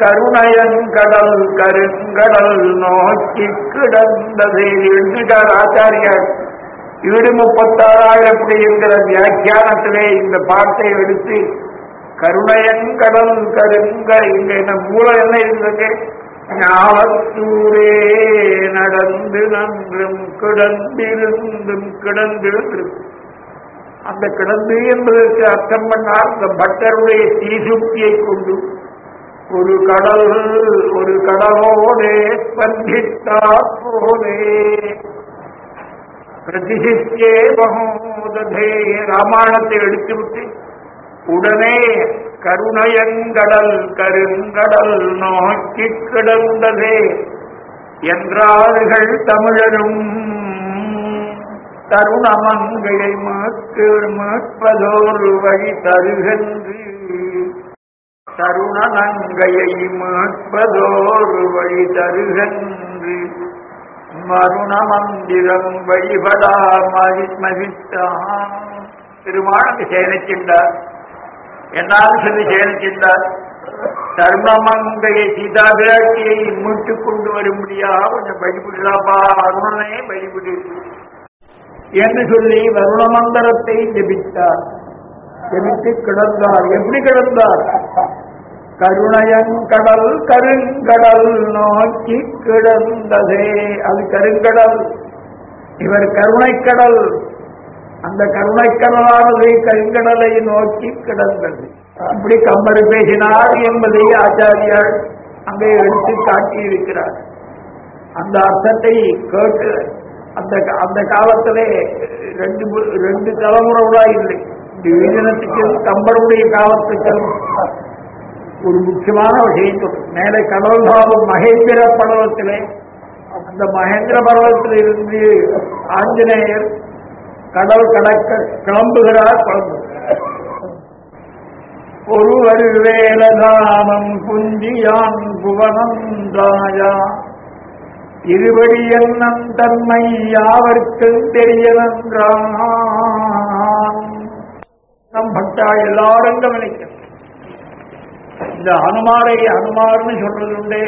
கருணயங்கடல் கருங்கடல் நோக்கி கிடந்தது. எழுதிட்டார் ஆச்சாரியார். ஈடு முப்பத்தாறாயிரப்படி என்கிற வியாக்கியானத்திலே இந்த பாட்டை எடுத்து கருணயங்கடல் கருங்க இங்க என்ன மூலம் என்ன இருந்தது? ஞாபத்தூரே நடந்து நன்றும் கிடந்திருந்தும் கிடந்திருந்தும். அந்த கிடந்து என்பதற்கு அர்த்தம் பண்ணால் இந்த பட்டருடைய தீசுக்தியை கொண்டு ஒரு கடல் ஒரு கடலோடே ஸ்பந்தித்தா போலே. பிரதிஷித்தே மகோதே ராமாயணத்தை எடுத்துவிட்டு உடனே கருணயங்கடல் கருங்கடல் நோக்கி கிடந்ததே. என்றார்கள் தமிழரும். தருணமங்களை மாக்கு மாட்பதோர் வழி தருகின்ற தருணமங்கையை மாட்பதோர் வழி தருகன்று மருண மந்திரம் வழிபடா மதி மதித்தான். திருமானது சேனிக்கின்றார். என்னால் சொல்லி சேனிக்கின்றார். தர்மமங்கையை சீதா விராட்சியை மீட்டுக் கொண்டு வரும்படியா கொஞ்சம் வழிபடுறாப்பா அருணனே வழிபடு. என்று சொல்லி வருண மந்திரத்தை ஜபித்தார். ஜபித்து கிடந்தார். எப்படி கிடந்தார்? கருணையங்கடல் கருங்கடல் நோக்கி கிடந்ததே. அது கருங்கடல். இவர் கருணைக்கடல். அந்த கருணைக்கடலானது கருங்கடலை நோக்கி கிடந்தது. அப்படி கம்பர் பேசினார் என்பதை ஆச்சாரியார் அங்கே எடுத்து காட்டியிருக்கிறார். அந்த அர்த்தத்தை கேட்டு அந்த அந்த காலத்திலே ரெண்டு ரெண்டு தலைமுறைகளா இல்லை. இந்த யுவஜனத்துக்கு கம்பருடைய காலத்துக்கும் ஒரு முக்கியமான விஷயம். சொல்றேன். மேலே கடல் பாவம் மகேந்திர பர்வத்திலே அந்த மகேந்திர பர்வத்தில் இருந்து ஆஞ்சநேயர் கடல் கடக்க கிளம்புகிறார் குழம்பு ஒருவர் வேலதானம் புஞ்சியான் புவனம் தாயா. இருபடி எண்ணம் தன்மை யாவர்க்கு தெரியவென்றான் நம் பட்டா எல்லாரும் கவனிக்கணும் இந்த அனுமாரை அனுமார்னு சொல்றது உண்டே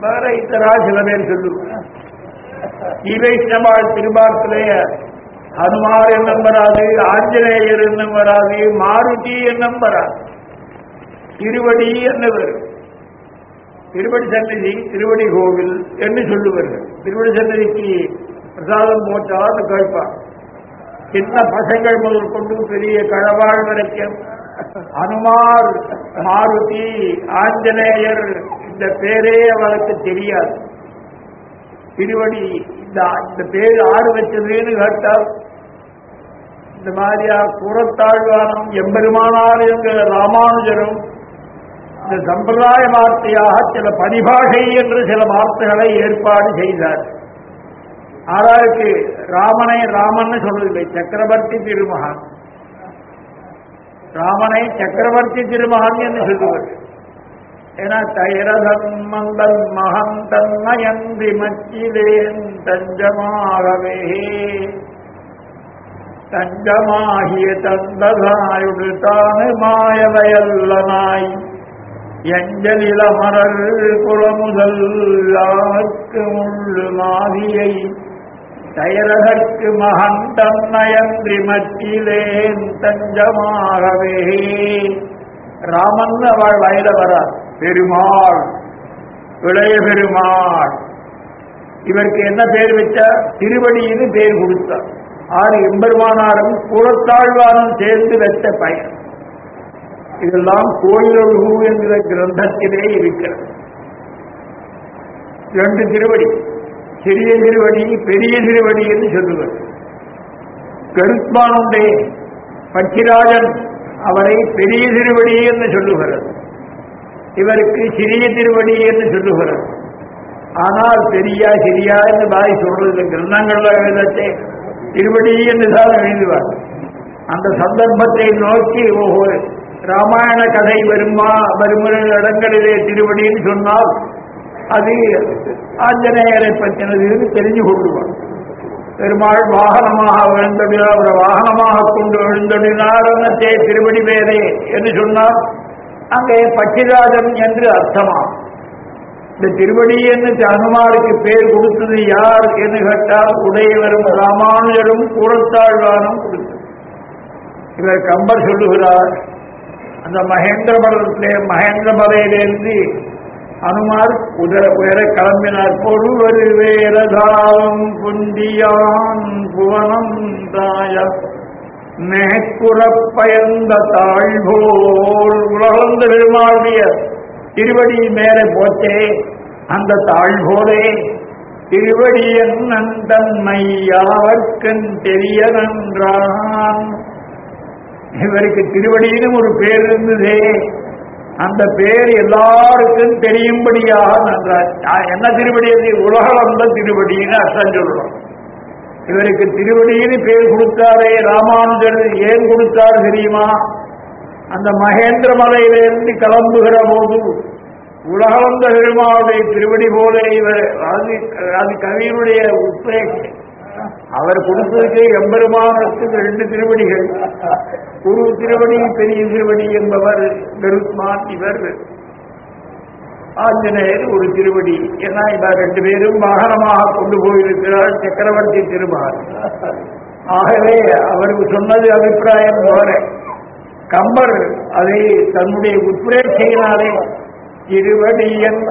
வேற இத்தரா சில பேர் சொல்லுவாங்க. ஈவைஷ்ணவாள் திருபார்த்திலே ஹனுமார் என்னும் வராது ஆஞ்சநேயர் என்னும் வராது மாருதி என்னும் வராது. திருவடி என்ன வரும் திருவடி சன்னதி திருவடி கோவில் என்று சொல்லுவார்கள். திருவடி சன்னதிக்கு பிரசாதம் போட்டால் கேட்பார். சின்ன பசங்கள் முதல் கொண்டு பெரிய கழவாள் வரைக்கும் அனுமார் மாருதி ஆஞ்சநேயர் இந்த பேரே அவளுக்கு தெரியாது. திருவடி இந்த இந்த பேர் ஆறு வச்சதுன்னு கேட்டால் இந்த மாதிரியா கூறத்தாழ்வானம் எம்பெருமானார் என்கிற ராமானுஜரும் இந்த சம்பிரதாய வார்த்தையாக சில பரிபாஷை என்று சில வார்த்தைகளை ஏற்பாடு செய்தார். ஆறாருக்கு ராமனை ராமன் சொல்லவில்லை சக்கரவர்த்தி திருமகன். ராமனை சக்கரவர்த்தி திருமகன் என்று சொல்லுவர். என தைரதன் மந்தன் மகன் தன்மயந்தி மச்சிலேன் தஞ்சமாகவே. தஞ்சமாகிய தந்ததாயுடு தானு மாயவையல்லனாய். எஞ்சலிலமரல் குளமுதல் ஆக்கு முள்ளு மாதியை டயரகற்கு மகன் தன்னயன்றி மத்தியிலேன் தஞ்சமாகவே ராமன் அவள் வயல வரார் பெருமாள் இளைய பெருமாள் இவருக்கு என்ன பேர் வச்சார் திருவடின்னு பேர் கொடுத்தார் ஆறு எம்பெருமானாரும் கூறத்தாழ்வானும் சேர்ந்து வச்ச பயன் இதெல்லாம் கோயிலொழுகு என்கிற கிரந்தத்திலே இருக்கிறது ரெண்டு திருவடி சிறிய திருவடி பெரிய திருவடி என்று சொல்லுவர். கருத்மானுடைய பச்சிராஜன் அவரை பெரிய திருவடி என்று சொல்லுகிறது. இவருக்கு சிறிய திருவடி என்று சொல்லுகிறது. ஆனால் பெரியா சிறியா என்று பாய் சொல்றது கிரந்தங்கள்ல எழுதத்தை திருவடி என்று தான் எழுதுவார். அந்த சந்தர்ப்பத்தை நோக்கி ஓஹோ ராமாயண கதை வருமா வரும் இடங்களிலே திருவடின்னு சொன்னால் அது ஆஞ்சநேயரை பற்றினது தெரிஞ்சு கொள்ளுவார் பெருமாள் வாகனமாக எழுந்தொழினார் அவரை வாகனமாக கொண்டு எழுந்தொழினார் அன்னத்தே திருவடி வேறே என்று சொன்னால் அங்கே பட்சிராஜன் என்று அர்த்தமாகும் இந்த திருவடி என்று அனுமாருக்கு பேர் கொடுத்தது யார் என்று கேட்டால் உடையவரும் ராமானுஜரும் கூறத்தாழ்வானும் கொடுத்தது. இவர் கம்பர் சொல்லுகிறார். அந்த மகேந்திர மரத்திலே மகேந்திர மலையிலிருந்து அனுமார் உதர உயர கிளம்பினார். பொருவர் வேரதாவும் குந்தியான் புவனம் தாய. மேற்குறப்பயந்த தாழ்வோல் உலகந்த பெருமாளுடைய திருவடி மேலே போச்சே அந்த தாழ்வோலே திருவடியன் நந்தன்மை யாவர்க்கன் தெரிய நன்றான் இவருக்கு திருவடியிலும் ஒரு பேர் இருந்ததே. அந்த பேர் எல்லாருக்கும் தெரியும்படியாக நன்றார் என்ன திருவடி அது உலகளந்த திருவடின்னு அர்த்தம் சொல்றோம். இவருக்கு திருவடின்னு பேர் கொடுத்தாரே ராமானுஜர் ஏன் கொடுத்தார் தெரியுமா? அந்த மகேந்திர மலையிலிருந்து கிளம்புகிற போது உலகளந்த பெருமாவுடைய திருவடி போல இவர் அது அது கவியினுடைய உத்வேகம் அவர் கொடுத்ததுக்கு எம்பெருமானத்துக்கு ரெண்டு திருவடிகள். குரு திருவடி பெரிய திருவடி என்பவர் கருத்மான் இவர். ஆஞ்சநேயர் ஒரு திருவடி. ஏன்னா இவர் ரெண்டு பேரும் வாகனமாக கொண்டு போயிருக்கிறார் சக்கரவர்த்தி திருமார் ஆகவே அவருக்கு சொன்னது அபிப்பிராயம் போல. கம்பர் அதை தன்னுடைய உத்ரேட்சையினாலே திருவடியன்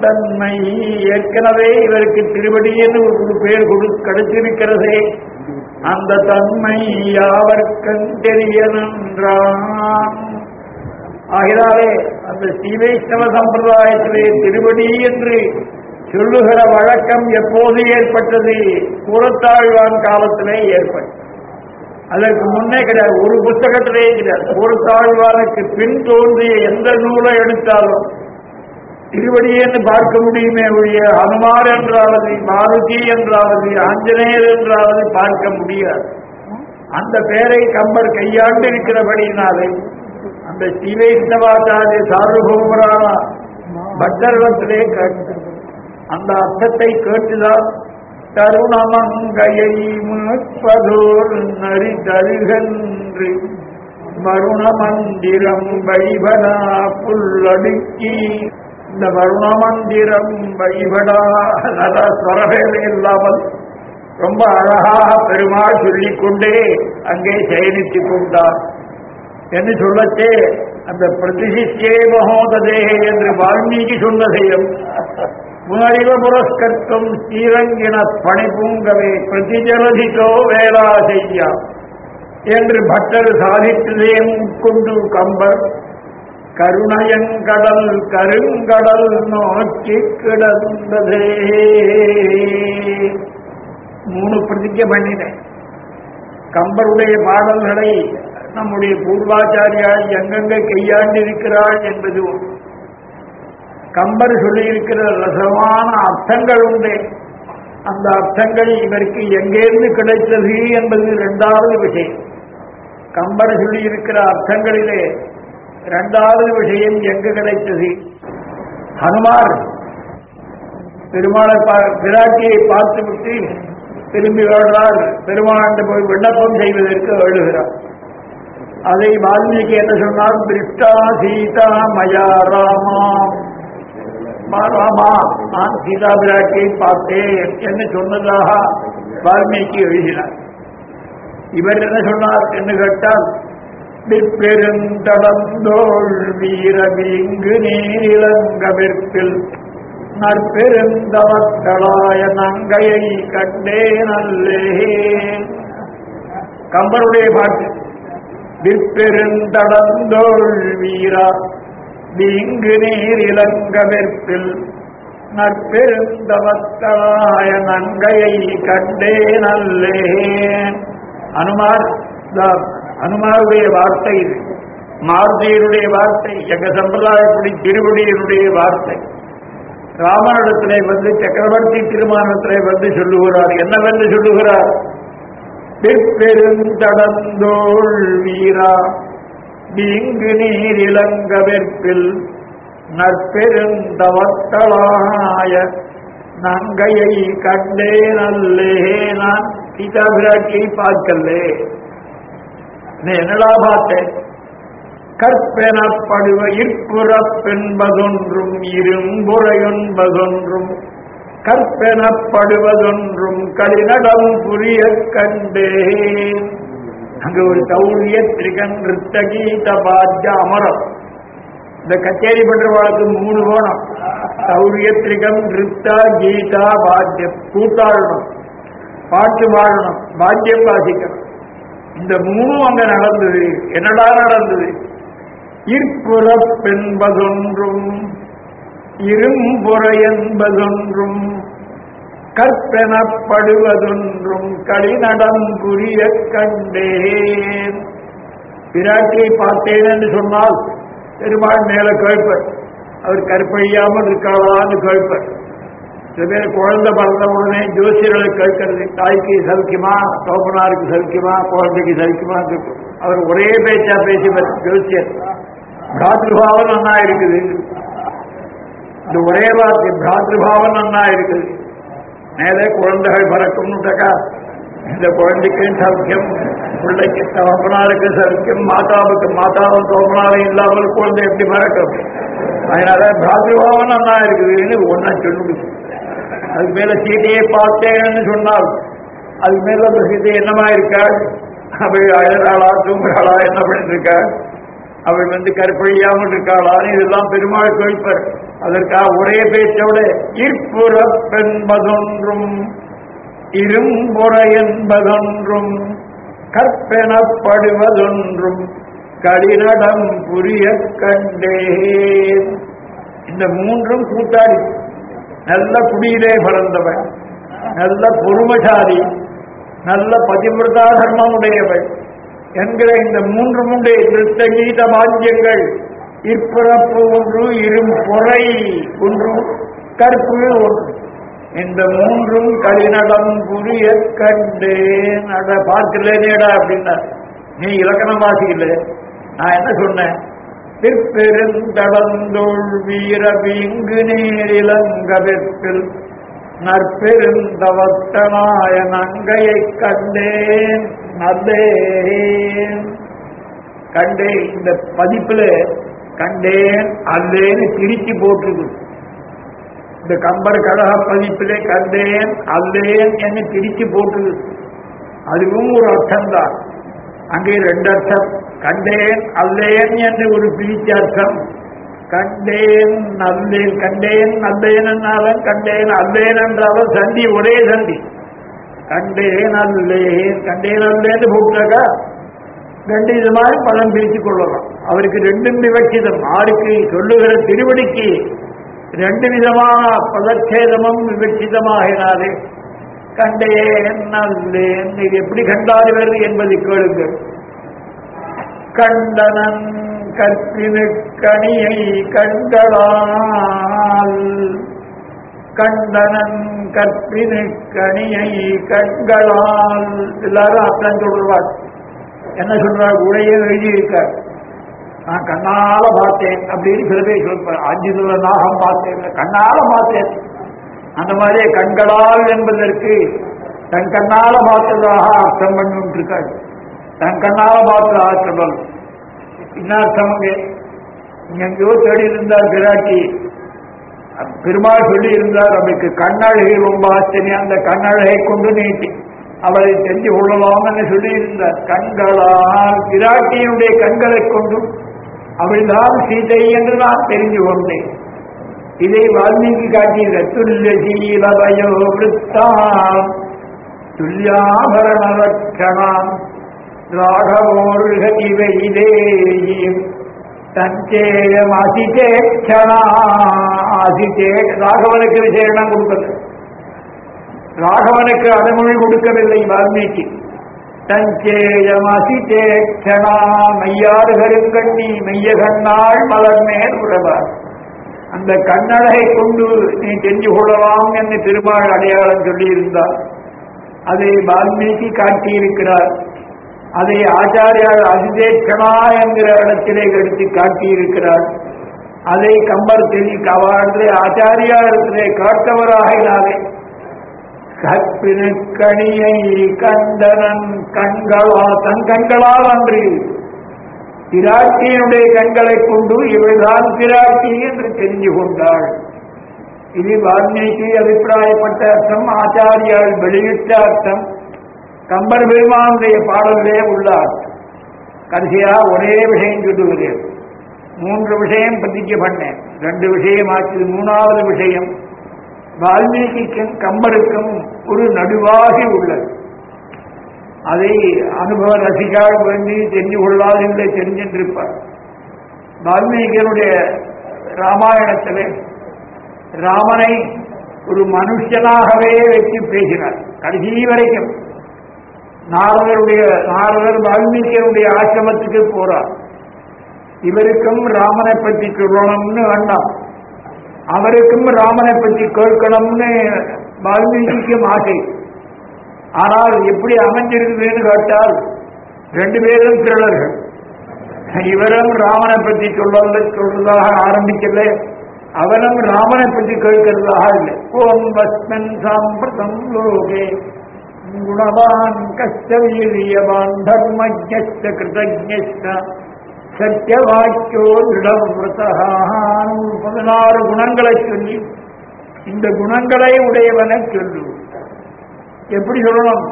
தன்மை ஏற்கனவே இவருக்கு திருவடியன் ஒரு பேர் கொடு கிடைத்திருக்கிறதே அந்த தன்மை யாவர்க்கண் தெரிய நன்றான் அந்த ஸ்ரீவைஷ்ணவ சம்பிரதாயத்திலே திருவடி என்று சொல்லுகிற வழக்கம் எப்போது ஏற்பட்டது? கூறத்தாழ்வான் காலத்திலே ஏற்பட்டது. அதற்கு முன்னே கிடையாது. ஒரு புத்தகத்திலே கிடையாது. கூறத்தாழ்வானுக்கு பின் தோன்றிய எந்த நூலை எடுத்தாலும் திருவடியென்று பார்க்க முடியுமே ஒழிய அனுமார் என்றாவது மாருதி என்றாவது ஆஞ்சநேயர் என்றாவது பார்க்க முடியாது. அந்த பெயரை கம்பர் கையாண்டு இருக்கிறபடினாலே அந்த ஸ்ரீவைஷ்ணவாச்சாரிய சார்வபௌமரான பட்டர்வத்திலே கேட்டு அந்த அர்த்தத்தை கேட்டுதான் தருணமங்கையை முற்பதோர் நரி தருகன்று மருண மந்திரம் வைபனா புல்லடுக்கி இந்த வருண மந்திரம் வைபடா நல்ல ஸ்வரவேலை இல்லாமல் ரொம்ப அழகாக பெருமாள் சொல்லிக்கொண்டே அங்கே சயனித்துக் கொண்டார். என்று சொல்லத்தே அந்த பிரதிசிஷ்டே மகோததே என்று வால்மீகி சொன்னதையும் புனரிவ புரஸ்கர்த்தம் ஸ்ரீரங்கின பணிபூங்கவே பிரதிஜலதிதோ வேளா செய்யா என்று பட்டர் சாதித்ததையும் கொண்டு கம்பர் கருணையங்கடல் கருங்கடல் நோக்கி கிடந்ததே. மூணு பிரதிஜை பண்ணினேன் கம்பருடைய பாடல்களை நம்முடைய பூர்வாச்சாரியால் எங்கெங்க கையாண்டிருக்கிறாள் என்பது கம்பர் சொல்லியிருக்கிற ரசமான அர்த்தங்கள் உண்டு. அந்த அர்த்தங்கள் இவருக்கு எங்கேருந்து கிடைத்தது என்பது இரண்டாவது விஷயம். கம்பர் சொல்லியிருக்கிற அர்த்தங்களிலே இரண்டாவது விஷயம் எங்கு கிடைத்தது? ஹனுமார் பெருமான பா- பிராட்டியை பார்த்துவிட்டு திரும்பி வருகிறார் பெருமாண்டு போய் விண்ணப்பம் செய்வதற்கு எழுகிறார். அதை வால்மீகி என்ன சொன்னார்? திருஷ்டா சீதா மயா ராமா. மா ராமா நான் சீதா பிராட்டியை பார்த்தேன் என்று சொன்னதாக வால்மீகி எழுதினார். இவர் என்ன சொன்னார் என்று கேட்டால் பெருந்தடந்தோள் வீரவிங்கு நீரிலங்கவிற்பில். நற்பெருந்தவத்தளாய நங்கையை கண்டே நல்லே கம்பருடைய பாட்டு. விற்பெருந்தடந்தோள் வீரா வீங்கு நீர் இளங்கவிற்பில் நற்பெருந்தவத்தளாய நங்கையை கண்டே நல்லே அனுமார் தான் அனுமாருடைய வார்த்தை இது. மாருதியினுடைய வார்த்தை எங்க சம்பிரதாயப்படி திருவடியினுடைய வார்த்தை. ராமனிடத்திலே வந்து சக்கரவர்த்தி திருமணத்திலே வந்து சொல்லுகிறார். என்னவென்று சொல்லுகிறார்? பிற்பெருந்தடந்தோள் வீரா நீங்கு நீர் இளங்கவிற்பில் நங்கையை கண்டே நல்லே நான் சீதாபிராட்டியை பார்க்கலே நீ என்னடா பார்த்தேன் கற்பெனப்படுவ இற்புறப்பென்பதொன்றும் இரும்புறையொன்பதொன்றும். கற்பெனப்படுவதொன்றும் கடினடம் புரிய கண்டேன். அங்கு ஒரு தௌரிய திரிகன் நிறுத்த கீத பாத்திய அமரம். இந்த கச்சேரி பண்றவாளுக்கு மூணு கோணம். சௌரிய திரிகம் கீதா பாத்தியம் கூத்தாடணும் பாட்டு பாடணும். பாத்தியம் வாசிக்கணும். இந்த மூணும் அங்க நடந்தது. என்னடா நடந்தது? இற்புறப்பென்பதொன்றும் இரும்புற என்பதொன்றும் கற்பெனப்படுவதொன்றும் கடிநடம் புரிய கண்டேன். பிராட்டியை பார்த்தேன் என்று சொன்னால் பெருமாள் மேல கேட்பர். அவர் கற்பழியாமல் இருக்காளான்னு கேட்பர். சில பேர் குழந்தை பிறந்த உடனே ஜோசியர்களை கேட்கறது தாய்க்கு சலுக்குமா? தோப்பனாருக்கு சௌக்கியமா குழந்தைக்கு சௌக்கியமா அவர் ஒரே பேச்சா பேசி ஜோசியர். பிராத்ருபாவம் நன்னா இருக்குது. இந்த ஒரே வார்த்தை பிராத்ருபாவம் நன்னா இருக்குது. மேலே குழந்தைகள் பிறக்கும்னுட்டக்கா இந்த குழந்தைக்கும் சௌக்கியம் பிள்ளைக்கு தோப்பனாருக்கு சலிக்கும். மாதாவுக்கு மாதாவும் தோப்பனாரும் இல்லாமல் குழந்தை எப்படி பறக்கும்? அதனால பிராத்ருபாவம் நன்னா இருக்குதுன்னு ஒன்னா சொல்லுங்க. அதுக்கு மேல சீதையை பார்த்தேன்னு சொன்னால் அதுக்கு மேல அந்த சீதை என்னமா இருக்கா? அவள் அழகாளா தூங்குறாளா என்ன பண்ணிட்டு இருக்காள் அவள் வந்து கற்பழியாமல் இருக்காளான்னு இதெல்லாம் பெருமாள் கேட்பர் அதற்காக ஒரே பேச்சோட இற்புறப்பென்பதொன்றும் இரும்புற என்பதொன்றும் கற்பெனப்படுவதொன்றும் கடினடம் புரிய கண்டே இந்த மூன்றும் கூட்டாளி. நல்ல குடியிலே பிறந்தவள் நல்ல பொறுமசாலி. நல்ல பதிவிரதா தர்மம் உடையவள் என்கிற இந்த மூன்று முண்டே நிறுத்த கீத பாக்கியங்கள் இப்பிறப்பு ஒன்று இரும் பொறை ஒன்று கற்பு ஒன்று. இந்த மூன்றும் கலிநடம் புரிய கண்டேன் அட பார்க்கலேனேடா அப்படின்னா நீ இலக்கணம் வாசிக்கல நான் என்ன சொன்னேன்? திருப்பெருந்தடந்தோள் வீர வீங்கு நீரிலங்கவிற்பில் நற்பெருந்தவத்தனாய நங்கையை கண்டேன் நல்லேன். கண்டேன் இந்த பதிப்புல கண்டேன் அல்லேன்னு திருச்சி போட்டிருக்கு இந்த கம்பர் கடக பதிப்பிலே கண்டேன் அல்லேன் என்று திருச்சி போட்டிருக்கு அதுவும் ஒரு அர்த்தம்தான். அங்கே ரெண்டு அர்த்தம் கண்டேன் அல்லேன் என்று ஒரு பிரிச்ச அர்த்தம் கண்டேன் நல்லேன் கண்டேன் நல்லேன் என்றாலும் கண்டேன் அல்லேன் என்றாலும் சந்தி ஒரே சந்தி. கண்டேன் அல்லேன் கண்டேன் அல்லேன்னு போட்டாக்கா ரெண்டு மாதிரி பலன் பிரித்து கொள்ளலாம். அவருக்கு ரெண்டும் விவட்சிதம். ஆருக்கு சொல்லுகிற திருவடிக்கு ரெண்டு விதமான பதச்சேதமும் விவட்சிதமாகினாலே கண்டேன் நல்லேன் இது எப்படி கண்டாடுவது என்பதை கேளுங்கள். கண்டனன் கற்பினு கணியை கண்களால் கண்டனன் கற்பினு கணியை கண்களால் எல்லாரும் அர்த்தம் சொல்றார் என்ன சொல்றார்? உடையே எழுதியிருக்கார். நான் கண்ணால பார்த்தேன் அப்படின்னு சில பேர் சொல்றார் அஞ்சு நாகம் பார்த்தேன். கண்ணால பார்த்தேன். அந்த மாதிரி கண்களால் என்பதற்கு தன் கண்ணால பார்த்ததாக அர்த்தம் பண்ணிட்டு இருக்காரு தன் கண்ணால பார்த்ததாக சொல்லல் என்ன அர்த்தம் எங்கேயோ தேடி இருந்தார் பிராட்டி பெருமாள் சொல்லி இருந்தார் அவளுக்கு கண்ணழகை ரொம்ப ஆச்சரியம் அந்த கண்ணழகை கொண்டு நீட்டி அவளை தெரிஞ்சு கொள்ளலாம்னு சொல்லி இருந்தார் கண்களால் பிராட்டியினுடைய கண்களை கொண்டும் அவள்தான் சீதை என்று நான் தெரிஞ்சு கொண்டேன். இதை வால்மீகி காட்டியிருக்க துல்லிய சீலவயோ விற்த்தாம் துல்யாபரண ராகவோர்க இவை தஞ்சேயம் அசிதேட்சணா அசிதே ராகவனுக்கு விசேஷம் கொடுக்கிறது ராகவனுக்கு அடைமொழி கொடுக்கவில்லை வால்மீகி. தஞ்சேயம் அசிதேட்சணா மையாறு கருங்கண்ணி மைய கண்ணாள் மலர் மேல் உறவார். அந்த கண்ணழகை கொண்டு நீ தெரிஞ்சு கொள்ளலாம் என்று திருமால் அடையாளம் சொல்லியிருந்தார். அதை வால்மீகி காட்டியிருக்கிறார். அதை ஆச்சாரியார் அதிதேட்சணா என்கிற இடத்திலே எடுத்து காட்டியிருக்கிறார். அதை கம்பர் தெரி அவர்களே ஆச்சாரியாரத்திலே காட்டவராகினாலே கற்பினு கணியை கண்டனன் கண்களா தன் கண்களால் அன்று பிராட்டியினுடைய கண்களை கொண்டு இவள்தான் பிராட்டி என்று தெரிந்து கொண்டாள் இது வால்மீகி அபிப்பிராயப்பட்ட அர்த்தம் ஆச்சாரியால் வெளியிட்ட அர்த்தம் கம்பர் பெருமானுடைய பாடலே உள்ள அர்த்தம் கடைசியா ஒரே விஷயம் சொல்லுகிறேன் மூன்று விஷயம் பிரதிஜை பண்ணேன். ரெண்டு விஷயம் ஆச்சு மூணாவது விஷயம் வால்மீகிக்கும் கம்பருக்கும் ஒரு நடுவாகி உள்ளது. அதை அனுபவ ரசிக்காக வேண்டி தெரிஞ்சு கொள்ளாதில்லை தெரிஞ்சின்றிருப்பார். வால்மீகியனுடைய ராமாயணத்திலே ராமனை ஒரு மனுஷனாகவே வச்சு பேசினார் கடைசி வரைக்கும். நாரதருடைய நாரதர் வால்மீகியனுடைய ஆசிரமத்துக்கு போறார். இவருக்கும் ராமனை பற்றி சொல்லணும்னு வேண்டாம். அவருக்கும் ராமனை பற்றி கேட்கணும்னு வால்மீகிக்கும் ஆசை. ஆனால் எப்படி அமைஞ்சிருக்குதுன்னு கேட்டால் ரெண்டு பேரும் திருடர்கள் இவரும் ராமனை பற்றி சொல்ல சொல்றதாக ஆரம்பிக்கல அவனும் ராமனை பற்றி கேட்கிறதாக இல்லை. ஓம் பஸ்மன் சாம்பிரதம் லோகே. குணவான் கஷ்டவீரியவான் தர்மஜஸ்த கிருதஜஸ்த சத்தியவாக்கியோ திருடவிரதான் பதினாறு குணங்களை சொல்லி இந்த குணங்களை உடையவனை சொல்லு. எப்படி சொல்லணும்?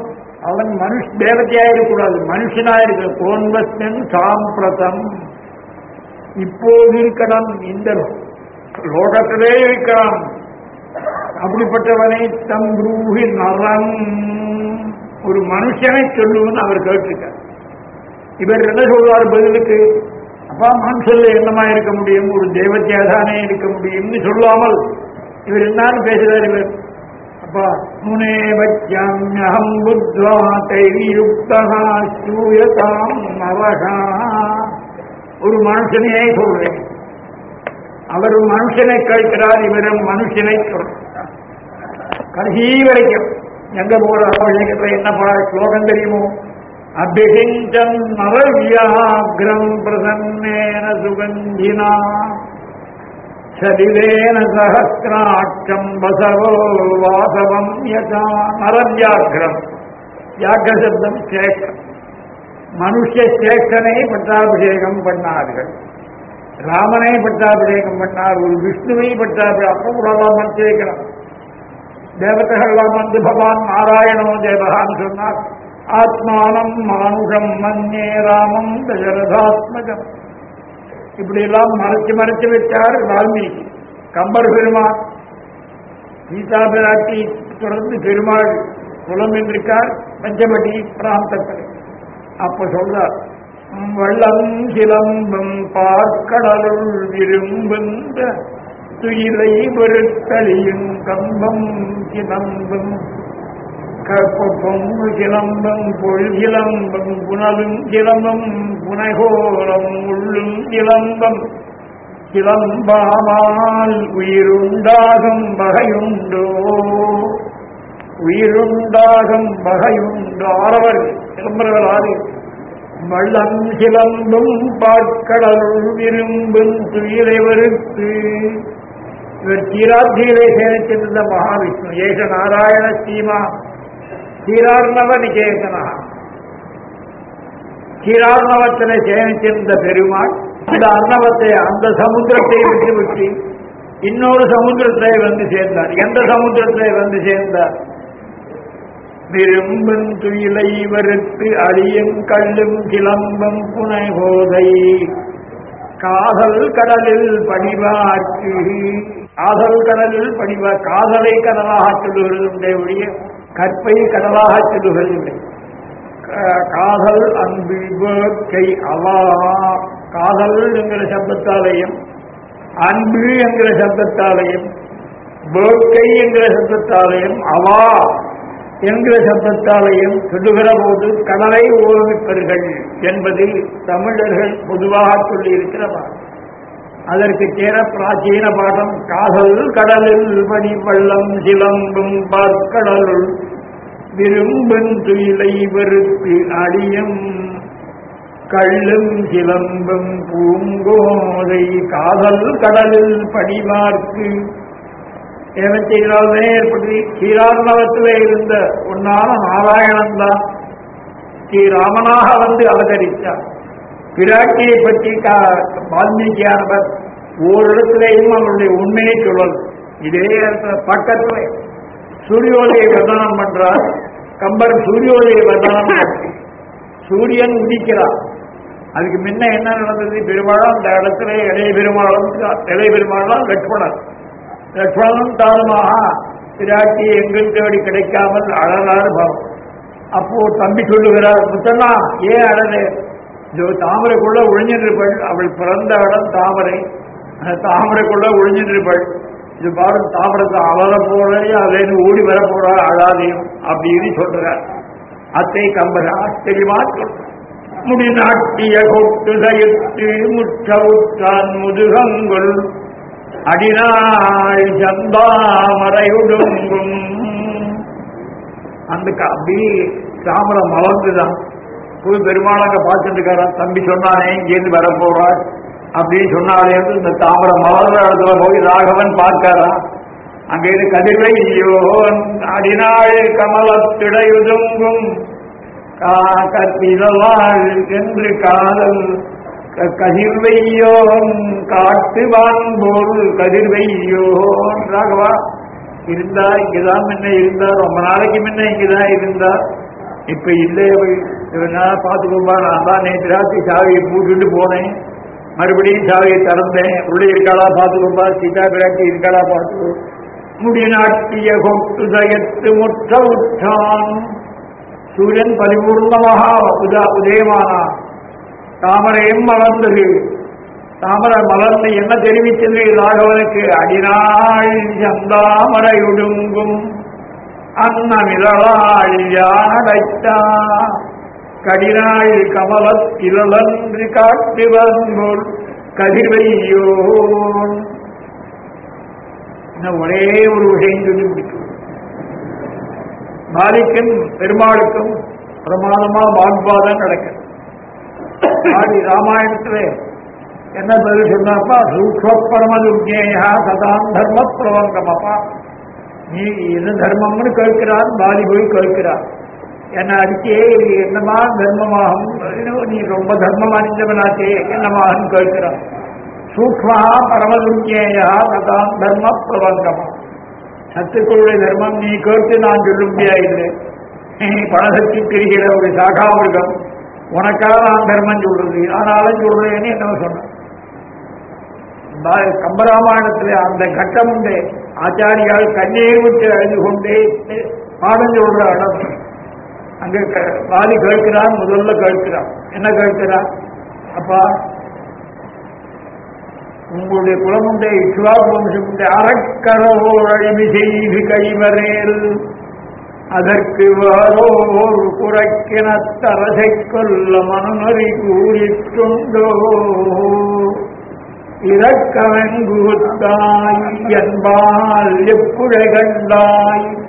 அவன் மனுஷ தேவதையா இருக்கக்கூடாது மனுஷனா இருக்க கோன்பஸ்மன் சாம்பிரதம். இப்போது இருக்கணும் இந்த லோகத்திலே இருக்கலாம். அப்படிப்பட்டவனை தம் ரூஹி நரம் ஒரு மனுஷனை சொல்லுவன்னு அவர் கேட்டிருக்கார். இவர் என்ன சொல்வார் பதிலுக்கு? அப்பா மனுஷல்ல என்னமா இருக்க முடியும்? ஒரு தெய்வத்தியாதானே இருக்க முடியும்னு சொல்லாமல் இவர் என்னன்னு பேசுறார் இவர். அப்பா முனே வச்சாமியகம் புத்வா தைரியுக்தா ஒரு மனுஷனையே சொல்றேன். அவர் மனுஷனை கேட்கிறார் இவரும் மனுஷனை சொல்றார். கடைசி வரைக்கும் எங்க போற அவர்களுக்கு என்ன பட ஸ்லோகம் தெரியுமோ? அபிஷிஞ்சம் நரவியாகிரம் பிரசன்னேன சுகந்தினா. சதிவேன சகசிராட்சம் வசவோ வாசவம் யதா நரவியாகிரம் வியாக்கிர சப்தம் சேஷம் மனுஷ பட்டாபிஷேகம் பண்ணார்கள். ராமனை பட்டாபிஷேகம் பண்ணார். ஒரு விஷ்ணுவை பட்டாபிஷேகம். அப்ப கூட சேர்க்கிறார் தேவதைகள்லாம் வந்து பகவான் நாராயணோ தேவகான்னு சொன்னார். ஆத்மானம் மானுஷம் மன்னே ராமம் தசரதாத்மகம் இப்படி எல்லாம் மறைச்சு மறைச்சு வச்சார் வால்மீகி. கம்பர் பெருமாள் சீதா பிராட்டி தொடர்ந்து பெருமாள் குலம் என்றிருக்கார் பஞ்சமடி பிராந்தத்தில். அப்ப சொல்றார் வள்ளம் சிலம்பம் பார்க்கடலுள் விரும்புந்த துயிலை வெறுத்தளியும் கம்பம் சிலம்பும் கற்பொங்கு சிலம்பம் பொழுகிலம்பம் புனலும் சிலம்பம் புனைகோலம் உள்ளும் இளம்பம் சிலம்பாமால் உயிருண்டாகும் வகையுண்டோ? உயிருண்டாகும் வகையுண்டோ? ஆறவர் சிலம்பர்கள் ஆறு. மள்ளம் சிலம்பும் பாட்கடலுள் விரும்பும் துயிலை வெறுத்து இவர் தீராத்தியிலே சேனித்திருந்த மகாவிஷ்ணு ஏக நாராயண சீமா. தீரார்ணவ நிகேதனா கிரார்ணவத்தனை சேமித்திருந்த பெருமாள் அந்த அர்ணவத்தை அந்த சமுத்திரத்தை விட்டு விட்டு இன்னொரு சமுத்திரத்தை வந்து சேர்ந்தார். எந்த சமுத்திரத்தை வந்து சேர்ந்தார்? விரும்பும் துயிலை வருத்து அழியும் கல்லும் கிளம்பும் புனை போதை காதல் கடலில் பணிவாற்று காதல் கடலில் பணிவா காதலை கடலாக சொல்லுகிறது ஒழிய கற்பை கடலாக இல்லை காதல் அன்பு வேட்கை அவா காதல் என்கிற சப்தத்தாலையும் அன்பு என்கிற சப்தத்தாலையும் வேட்கை என்கிற சப்தத்தாலையும் அவா என்கிற சப்தத்தாலையும் சொல்லுகிற போது கடலை ஓர்மிப்பர்கள் என்பது தமிழர்கள் பொதுவாக சொல்லியிருக்கிற அதற்கு சேர பிராச்சீன பாடம் காதல் கடலில் பணி வள்ளம் சிலம்பும் பார்க்கடலுள் விரும்பும் துயிலை வெறுத்து அடியும். கள்ளும் சிலம்பும் பூங்கோதை காதல் கடலில் படிவார்க்கு ஏவத்தையினாலே ஏற்பட்டு ஸ்ரீராமனவத்திலே இருந்த ஒன்னான நாராயணன் தான் ஸ்ரீராமனாக வந்து அவதரித்தார் பிராட்டியை பற்றி கா- வால்மீகியானவர் ஓரிடத்திலேயும் அவருடைய உண்மையை சொல்லல். இதே பக்கத்தில் சூரியோதய வர்ணனம் பண்றார். கம்பர் சூரியோதய வர்ணனம் சூரியன் உதிக்கிறார். அதுக்கு முன்ன என்ன நடந்தது? பெருமாளும் அந்த இடத்துல இளைய பெருமாளும் இளைய பெருமாளும் லட்சுமணன் லட்சுமணனும் தானுமாக. பிராட்டி எங்கள் தேடி கிடைக்காமல் அழலாறு பவம். அப்போ தம்பி சொல்லுகிறார் முத்தண்ணா ஏன் அழகு? இதோ தாமரைக்குள்ள ஒழிஞ்சிருப்பள் அவள் பிறந்த இடம் தாமரை. தாமரைக்குள்ள ஒழிஞ்சிருப்பள் இது பாரு தாமரத்தை அலற போறே அதுலேருந்து ஓடி வர போறா அழாதையும் அப்படின்னு சொல்றார். அத்தை கம்பர் ஆச்சரியமா சொல்றார் முடி நாட்டிய கொட்டு சயத்து முற்றவுற்றான் முதுகங்குள். அடிநாள் சந்தாமரையுடுங்கும். அந்த அப்படி தாமரம் மலர்ந்துதான். போய் அங்க பார்த்துட்டு தம்பி சொன்னானே இங்கேருந்து வரப்போறாள் அப்படின்னு சொன்னாலே இந்த தாமரம் மலர்ந்த இடத்துல போய் ராகவன் பார்க்காராம். அங்கேருந்து கதிர்வையோ அடிநாள் கமலத்திடையுதுங்கும் கத்திரவாள் என்று காதல் கதிர்வையோன் காட்டுவான் போல் கதிர்வையோன். ராகவா இருந்தா இங்கதான் முன்ன இருந்தா ரொம்ப நாளைக்கு முன்ன இங்கதான் இருந்தா இப்ப இல்லை இவனா பாத்துக்கோப்பா நான் தான் நேற்று ராத்திரி சாவியை பூட்டுட்டு போனேன். மறுபடியும் சாவியை திறந்தேன். உள்ளே இருக்காளா பாத்துக்கோப்பா சீதா பிராட்டி இருக்காளா பார்த்துக்கோ. முடி நாட்டிய கொட்டு தயத்து முற்ற உற்றான். சூரியன் பரிபூர்ணமாக உதா உதயமானா தாமரையும் மலர்ந்தது தாமரை மலர்ந்து என்ன தெரிவித்தது? ராகவனுக்கு அடிநாள் சந்தாமரையுடுங்கும். அன்னமிதழாள் யானடைத்தா கடிநாள் கமலத் இளலன்று காட்டு வந்தோல் கதிர்வையோன் ஒரே ஒரு விஷயம் சொல்லி முடிக்கும். மாலிக்கும் பெருமாளுக்கும் பிரமாதமா வாக்வாதம் நடக்குது ஆடி ராமாயணத்துல என்ன பதில் சொன்னாப்பா சூக்மபரமதுஜேயா சதாம் தர்ம பிரபங்கமப்பா நீ என்ன தர்மம்னு கேட்கிறான் பாலி போய் கேட்கிறான். என்னை அடிச்சே இது என்னமா தர்மமாகும்? நீ ரொம்ப தர்மம் அறிஞ்சவனாச்சே என்னமாகும் கேட்கிறான். சூக்மா பரமதுஞ்சேயா அதான் தர்ம பிரபந்தம் சத்துக்களுடைய தர்மம் நீ கேட்டு நான் சொல்லும்படியா இல்லை நீ பணசக்தி பிரிகிற ஒரு சாகாமிருகம் உனக்காக நான் தர்மம் சொல்றது. ஆனாலும் சொல்றேன்னு என்ன சொன்ன கம்பராமாயணத்தில் அந்த கட்டம் உண்டு. ஆச்சாரியால் கண்ணீர் விட்டு அழுது கொண்டே பாடம் சொல்ற அடம் அங்க க- வாலி கேட்கிறான் முதல்ல கேட்கிறான். என்ன கேட்கிறான் அப்பா உங்களுடைய குலமுண்டே இச்சுவாக்கு வம்சமுண்டே அறக்கரவோர் செய்து கைவரேல். அதற்கு வாரோர் குறைக்கினத்தரசை கொல்ல மனமறி கூறிட்டுண்டோ. இறக்கவெங்குத்தாய் என்பால் எப்புழை கண்டாய்?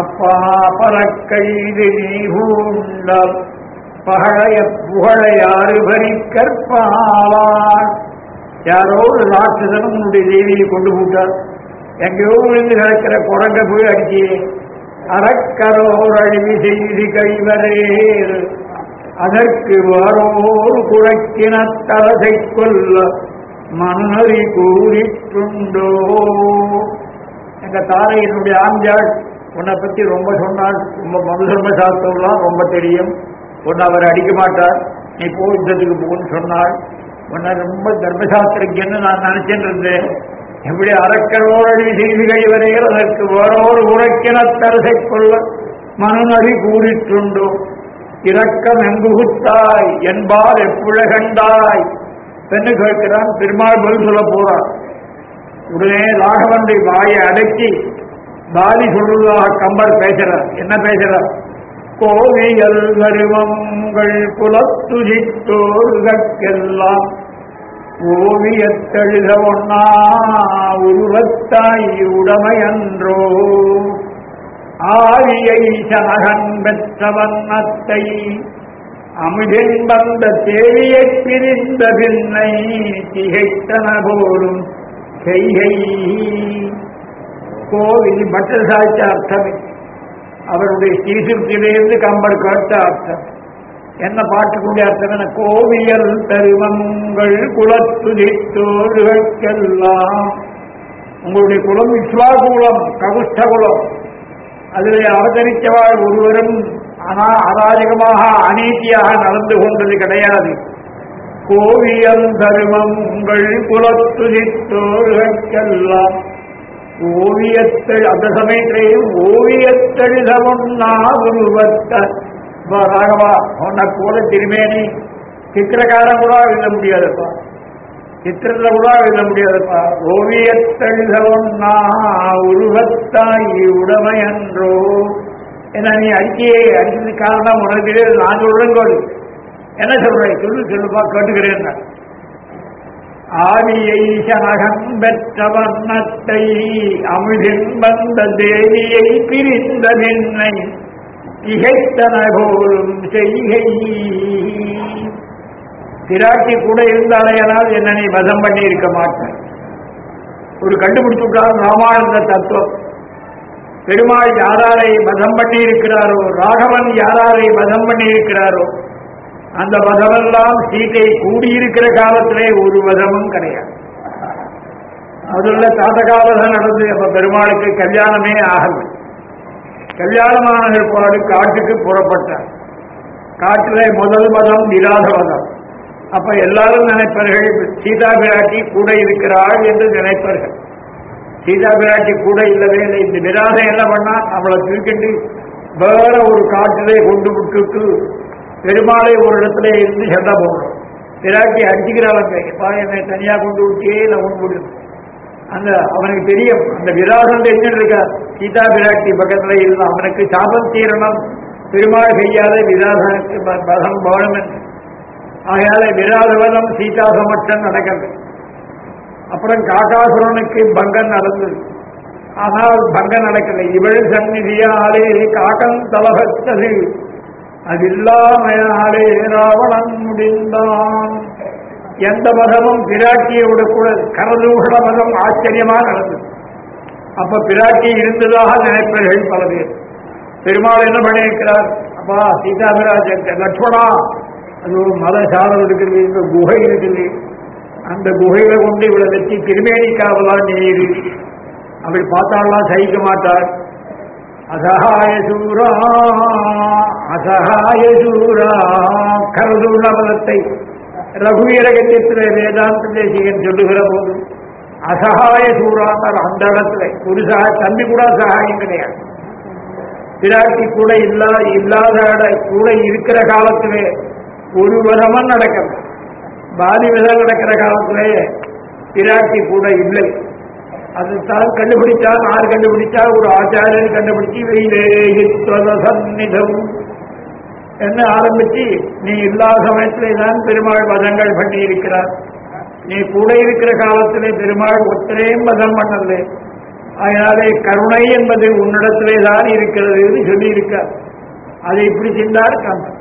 அப்பா பறக்கைது பகழைய புகழையாறு பறிக்கற்பாவார் யாரோ ஒரு ராட்சசன் உன்னுடைய தேவியை கொண்டு போட்டார். எங்கேயோ விழுந்து கிடக்கிற குரங்க போய் அடிச்சியே அறக்கரோர் அழிவு செய்து கைவரேல் அதற்கு வரோர் குழக்கின தலசை கொல்ல மன்னறி கூறிட்டுண்டோ. எங்க தாரை என்னுடைய ஆஞ்சாள் உன்னை பற்றி ரொம்ப சொன்னால் ரொம்ப மதுசர்ம சாஸ்திரம்லாம் ரொம்ப தெரியும். உன்னை அவர் அடிக்க மாட்டார். நீ போ யுத்தத்துக்கு போன்னு உன்னை ரொம்ப தர்மசாஸ்திரஜன்னு நான் நினைச்சிட்டு இருந்தேன். எப்படி அறக்கரோரடி செய்திகள் வரையில் அதற்கு ஓரோர் உரைக்கின தரசை கொள்ள மனநடி கூறிட்டுண்டோ. இரக்கம் எங்குகுத்தாய் என்பார் எப்புழ கண்டாய்? பெண்ணு கேட்கிறான் பெருமாள் பதில் சொல்ல போறான் உடனே ராகவனுடைய வாயை அடக்கி காலி சொல்றதாக கம்பர் பேசுறார். என்ன பேசுறார்? கோவியல் வருவங்கள் குலத்துஜித்தோர்கெல்லாம் ஓவியத்தெழுத ஒன்னா உருவத்தாய் உடமையன்றோ. ஆவியை சனகன் பெற்ற வண்ணத்தை அமுதின் வந்த தேவியை பிரிந்த பின்னை திகைத்தன போலும் செய்கை. கோவில் பட்டர் சாய்த்த அர்த்தம் அவருடைய ஸ்ரீசுத்திலிருந்து கம்பர் கேட்ட அர்த்தம் என்ன பாட்டுக்குடைய அர்த்தம் என கோவியல் தருமங்கள் குலத்துதித்தோர்களுக்கெல்லாம் உங்களுடைய குலம் விஸ்வாகுலம் ககுஷ்ட குலம் அதில் அவதரித்தவாள் ஒருவரும் ஆனா அராஜகமாக அநீதியாக நடந்து கொண்டது கிடையாது. கோவியல் தருமம் உங்கள் குலத்துதித்தோர்களுக்கெல்லாம் ஓவியத்தெழ் அந்த சமயத்திலேயும் ஓவியத்தெழுதவொன்னா உருவத்த ராகவா உன்னை போல திருமேனி. சித்திரக்காரன் கூட எழுத முடியாதுப்பா. சித்திரத்துல கூட எழுத முடியாதுப்பா. ஓவியத்தெழுதவொன்னா உருவத்தாய் உடமை என்றோ என்ன நீ அறிக்கையை அடிச்சது காரணம் உனக்கு நான் சொல்றேன் என்ன சொல்றேன்? சொல்லு சொல்லுப்பா கேட்டுக்கிறேன் நான் ஆவியை சனகம் பெற்ற வண்ணத்தை அமிழின் வந்த தேவியை பிரிந்த நின்னை திகைத்தன போலும் செய்கை. பிராட்டி கூட இருந்தாலையனால் என்ன நீ வதம் பண்ணி இருக்க மாட்டேன். ஒரு கண்டுபிடிச்சுட்டார் ராமானந்த தத்துவம். பெருமாள் யாராரை வதம் பண்ணி இருக்கிறாரோ ராகவன் யாராரை வதம் பண்ணி இருக்கிறாரோ அந்த மதமெல்லாம் சீதை கூடியிருக்கிற காலத்திலே ஒரு மதமும் கிடையாது. அதுல தாத்தகாலதான் நடந்து அப்ப பெருமாளுக்கு கல்யாணமே ஆகலை. கல்யாணமான ஏற்பாடு காட்டுக்கு புறப்பட்டார். காட்டிலே முதல் மதம் நிராத மதம். அப்ப எல்லாரும் நினைப்பார்கள் சீதா பிராட்டி கூட இருக்கிறாள் என்று நினைப்பார்கள். சீதா பிராட்டி கூட இல்லவே இல்லை. இந்த நிராதை என்ன பண்ணா? அவளை தூக்கிட்டு வேற ஒரு காட்டிலே கொண்டு விட்டுட்டு பெருமாளை ஒரு இடத்துல இருந்து சண்டை போடுறோம் பிராட்டி அடிச்சுக்கிறாங்க எப்பா என்னை தனியாக கொண்டு விட்டே நான் கொண்டு விடுது அந்த அவனுக்கு தெரியும். அந்த விராசன் என்ன இருக்கா சீதா பிராட்டி பக்கத்தில் இருந்தான் அவனுக்கு சாபம் தீரணம். பெருமாள் செய்யாத விராசனுக்கு ப- போகணும் என்று. ஆகையால விராதவனம் சீதா சமட்சம் நடக்கிறது. அப்புறம் காக்காசுரனுக்கு பங்கம் நடந்தது. ஆனால் பங்கம் நடக்கலை. இவள் சந்நிதியாலே காக்கம் தலகத்தது. அதில்லாமையாலே ராவணன் முடிந்தான். எந்த மதமும் பிராட்டியை விடக்கூடாது. கரதூகட மதம் ஆச்சரியமா நடந்தது. அப்ப பிராட்டி இருந்ததாக நினைப்பவர்கள் பல பேர். பெருமாள் என்ன பண்ணியிருக்கிறார்? அப்பா சீதாபிராஜன் லட்சுமணா அது ஒரு மத சாதம் இருக்குது இந்த குகை இருக்குது. அந்த குகையில கொண்டு இவளை வச்சு திருமேனிக்காவலாம் நீர். அப்படி பார்த்தாலாம் சகிக்க மாட்டார். அசகாயசூரா அசகாயசூரா கருதுள்ள சூரா. கரதுள்ள பதத்தை ரகுவீரகத்திலே வேதாந்த தேசிகன் சொல்லுகிற போது அசகாய சூரானார் அந்த இடத்துல ஒரு சகா தம்பி கூட சகாயம் கிடையாது. பிராட்டி கூட இல்லா இல்லாத கூட இருக்கிற காலத்திலே ஒரு விதமா நடக்கிறது பாதி விதம் நடக்கிற காலத்திலே பிராட்டி கூட இல்லை. அது தான் கண்டுபிடிச்சால் யார் கண்டுபிடிச்சா ஒரு ஆச்சாரியன் கண்டுபிடிச்சு வெயிலேகித்வதசன்னிதம் என்ன ஆரம்பிச்சு? நீ இல்லாத சமயத்திலே தான் பெருமாள் மதங்கள் பண்ணி இருக்கிறார் நீ கூட இருக்கிற காலத்திலே பெருமாள் ஒத்தரையும் மதம் பண்ணல அதனாலே கருணை என்பது உன்னிடத்திலே தான் இருக்கிறது சொல்லியிருக்கார். அதை இப்படி சென்றார் கம்பன்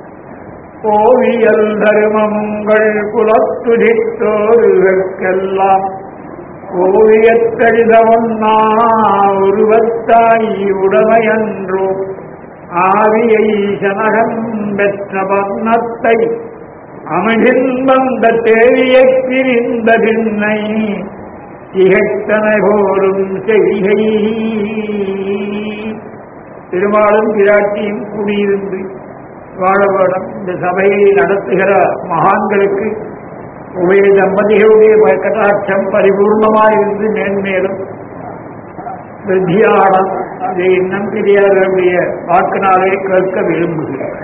கோவியல் தருமங்கள் குலத்துதித்தோர்களுக்கெல்லாம் ஓவியத்தெழுதவொன்னா உருவத்தாய் உடமையன்றோ ஆவியை சனகம் பெற்ற வர்ணத்தை அமிழில் வந்த தேவியை பிரிந்த பின்னை திகைத்தனை போலும் செய்கை. திருமாலும் பிராட்டியும் கூடியிருந்து வாழ வேணும் இந்த சபையை நடத்துகிற மகான்களுக்கு உபய தம்பதிகளுடைய கட்டாட்சம் பரிபூர்ணமாயிருந்து மேன்மேலும் விருத்தியாடம் இதை இன்னும் பெரியார்களுடைய வாக்கினாலே கேட்க விரும்புகிறேன்.